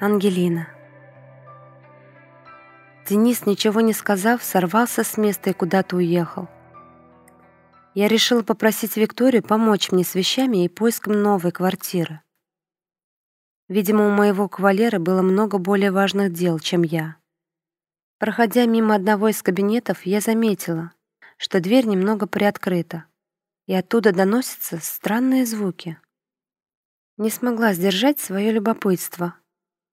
Ангелина. Денис, ничего не сказав, сорвался с места и куда-то уехал. Я решила попросить Викторию помочь мне с вещами и поиском новой квартиры. Видимо, у моего кавалера было много более важных дел, чем я. Проходя мимо одного из кабинетов, я заметила, что дверь немного приоткрыта, и оттуда доносятся странные звуки. Не смогла сдержать свое любопытство —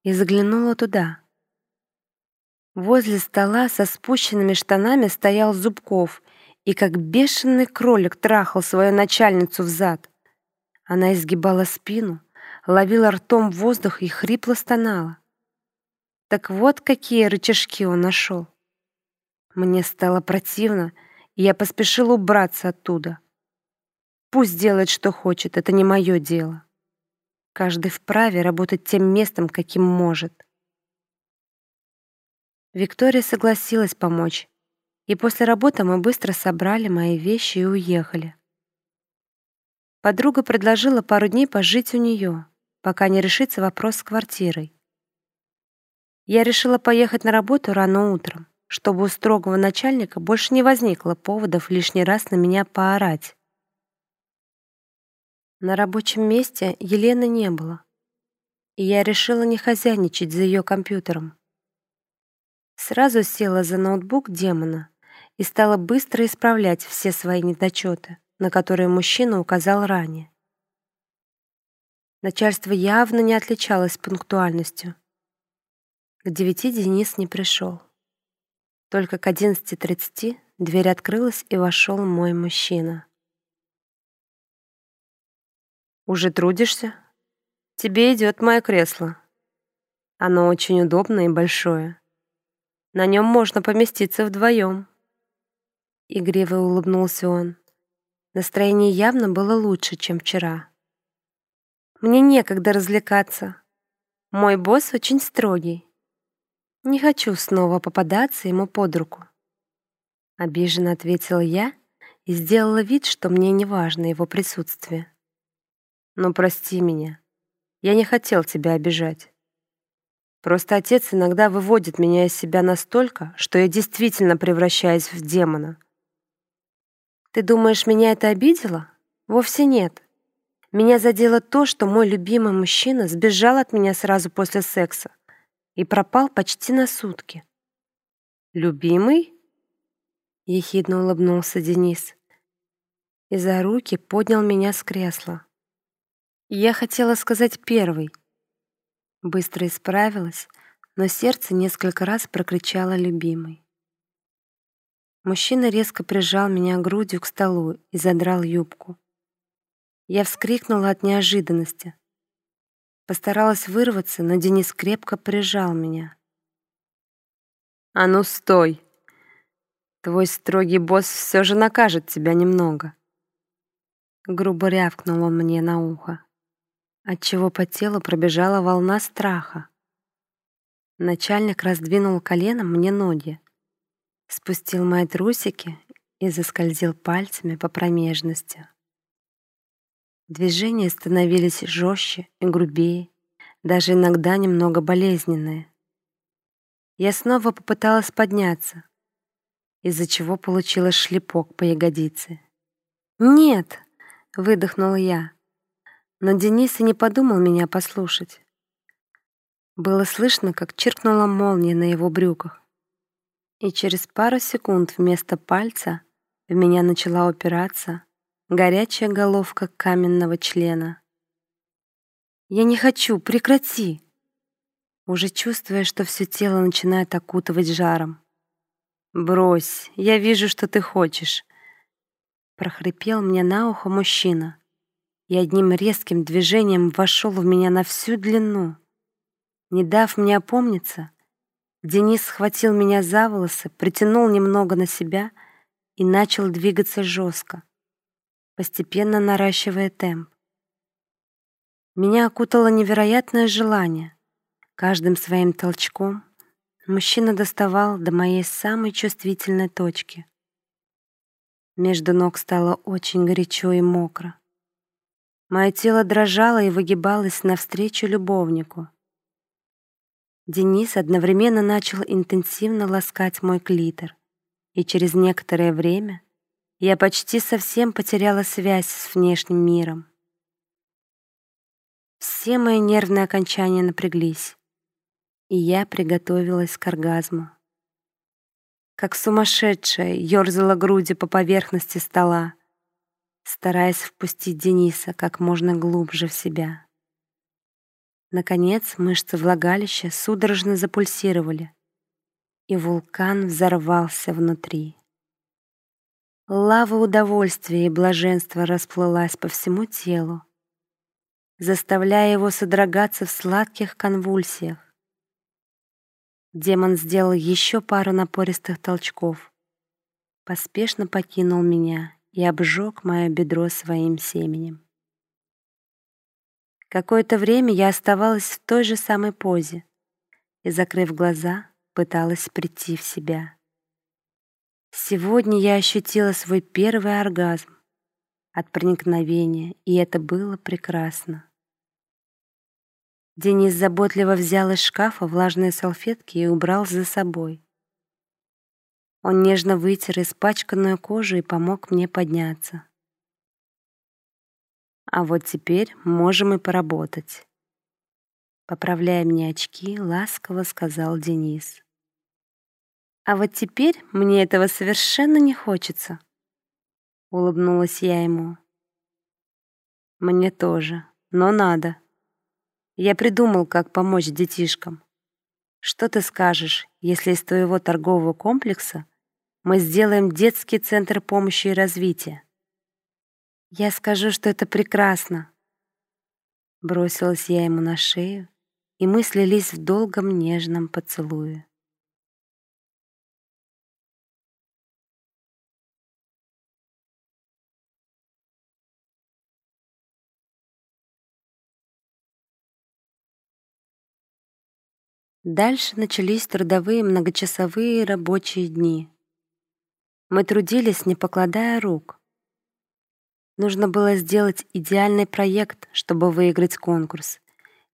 и заглянула туда. Возле стола со спущенными штанами стоял Зубков и как бешеный кролик трахал свою начальницу в зад. Она изгибала спину, ловила ртом воздух и хрипло стонала. Так вот какие рычажки он нашел. Мне стало противно, и я поспешила убраться оттуда. Пусть делает, что хочет, это не мое дело. Каждый вправе работать тем местом, каким может. Виктория согласилась помочь, и после работы мы быстро собрали мои вещи и уехали. Подруга предложила пару дней пожить у нее, пока не решится вопрос с квартирой. Я решила поехать на работу рано утром, чтобы у строгого начальника больше не возникло поводов лишний раз на меня поорать. На рабочем месте Елены не было, и я решила не хозяйничать за ее компьютером. Сразу села за ноутбук демона и стала быстро исправлять все свои недочеты, на которые мужчина указал ранее. Начальство явно не отличалось пунктуальностью. К девяти Денис не пришел. Только к одиннадцати тридцати дверь открылась, и вошел мой мужчина. Уже трудишься? Тебе идет мое кресло. Оно очень удобное и большое. На нем можно поместиться вдвоем. Игриво улыбнулся он. Настроение явно было лучше, чем вчера. Мне некогда развлекаться. Мой босс очень строгий. Не хочу снова попадаться ему под руку. Обиженно ответила я и сделала вид, что мне не важно его присутствие. Но прости меня. Я не хотел тебя обижать. Просто отец иногда выводит меня из себя настолько, что я действительно превращаюсь в демона. Ты думаешь, меня это обидело? Вовсе нет. Меня задело то, что мой любимый мужчина сбежал от меня сразу после секса и пропал почти на сутки. «Любимый?» — ехидно улыбнулся Денис и за руки поднял меня с кресла. Я хотела сказать первый. Быстро исправилась, но сердце несколько раз прокричало любимый. Мужчина резко прижал меня грудью к столу и задрал юбку. Я вскрикнула от неожиданности. Постаралась вырваться, но Денис крепко прижал меня. «А ну, стой! Твой строгий босс все же накажет тебя немного!» Грубо рявкнул он мне на ухо отчего по телу пробежала волна страха. Начальник раздвинул коленом мне ноги, спустил мои трусики и заскользил пальцами по промежности. Движения становились жестче и грубее, даже иногда немного болезненные. Я снова попыталась подняться, из-за чего получила шлепок по ягодице. «Нет!» — выдохнула я но Денис и не подумал меня послушать. Было слышно, как чиркнула молния на его брюках. И через пару секунд вместо пальца в меня начала упираться горячая головка каменного члена. «Я не хочу, прекрати!» Уже чувствуя, что все тело начинает окутывать жаром. «Брось, я вижу, что ты хочешь!» Прохрипел мне на ухо мужчина и одним резким движением вошел в меня на всю длину. Не дав мне опомниться, Денис схватил меня за волосы, притянул немного на себя и начал двигаться жестко, постепенно наращивая темп. Меня окутало невероятное желание. Каждым своим толчком мужчина доставал до моей самой чувствительной точки. Между ног стало очень горячо и мокро. Мое тело дрожало и выгибалось навстречу любовнику. Денис одновременно начал интенсивно ласкать мой клитор, и через некоторое время я почти совсем потеряла связь с внешним миром. Все мои нервные окончания напряглись, и я приготовилась к оргазму. Как сумасшедшая ёрзала грудью по поверхности стола, стараясь впустить Дениса как можно глубже в себя. Наконец мышцы влагалища судорожно запульсировали, и вулкан взорвался внутри. Лава удовольствия и блаженства расплылась по всему телу, заставляя его содрогаться в сладких конвульсиях. Демон сделал еще пару напористых толчков, поспешно покинул меня и обжег мое бедро своим семенем. Какое-то время я оставалась в той же самой позе и, закрыв глаза, пыталась прийти в себя. Сегодня я ощутила свой первый оргазм от проникновения, и это было прекрасно. Денис заботливо взял из шкафа влажные салфетки и убрал за собой. Он нежно вытер испачканную кожу и помог мне подняться. А вот теперь можем и поработать. Поправляя мне очки, ласково сказал Денис. А вот теперь мне этого совершенно не хочется. Улыбнулась я ему. Мне тоже, но надо. Я придумал, как помочь детишкам. Что ты скажешь, если из твоего торгового комплекса мы сделаем детский центр помощи и развития. Я скажу, что это прекрасно. Бросилась я ему на шею, и мы слились в долгом нежном поцелуе. Дальше начались трудовые многочасовые рабочие дни. Мы трудились, не покладая рук. Нужно было сделать идеальный проект, чтобы выиграть конкурс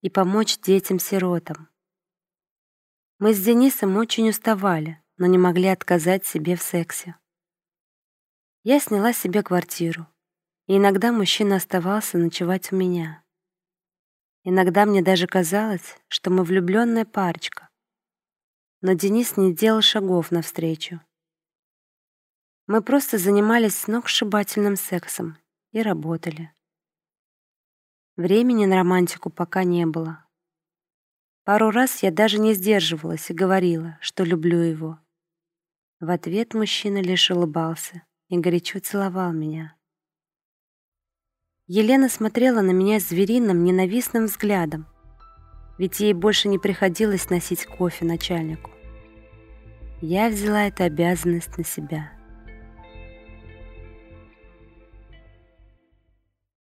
и помочь детям-сиротам. Мы с Денисом очень уставали, но не могли отказать себе в сексе. Я сняла себе квартиру, и иногда мужчина оставался ночевать у меня. Иногда мне даже казалось, что мы влюбленная парочка. Но Денис не делал шагов навстречу. Мы просто занимались сногсшибательным сексом и работали. Времени на романтику пока не было. Пару раз я даже не сдерживалась и говорила, что люблю его. В ответ мужчина лишь улыбался и горячо целовал меня. Елена смотрела на меня звериным, ненавистным взглядом, ведь ей больше не приходилось носить кофе начальнику. Я взяла эту обязанность на себя.